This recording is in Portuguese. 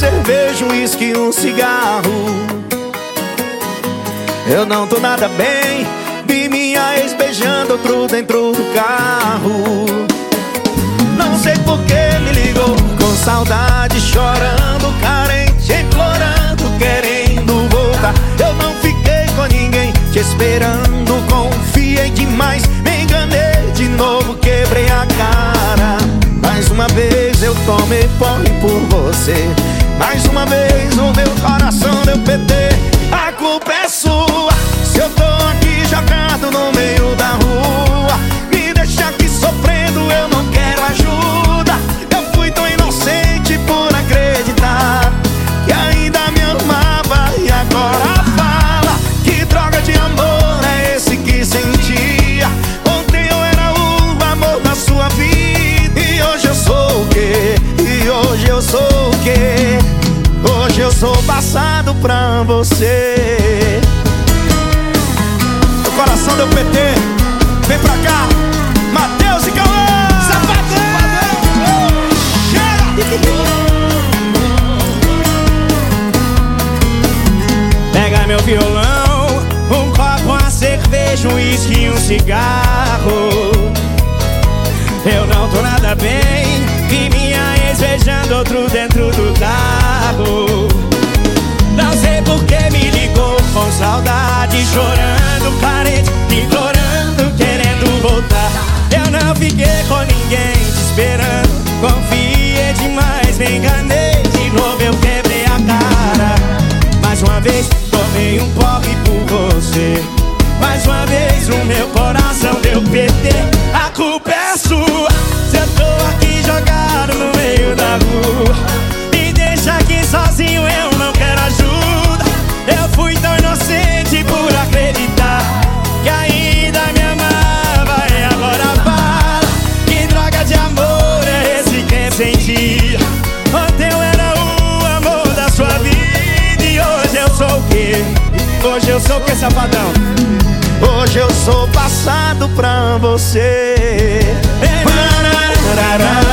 cerveja, um uísque, um cigarro. Eu não tô nada bem Vi minha ex beijando outro dentro do carro. Não sei por que me ligou Com saudade, tomei porre por você. Mais uma vez o meu coração deu PT pra você O coração deu PT Vem pra cá Matheus e Cauã Safadão Pega meu violão, um copo, uma cerveja, um uísque e um cigarro. Eu não tô nada bem, vi minha ex beijando outro dentro do carro. Fiquei com ninguém te esperando, confiei demais, me enganei. De novo eu quebrei a cara. Mais uma vez tomei um porre por você. Mais uma vez Hoje eu sou o que, safadão? Hoje eu sou passado pra você. Parará,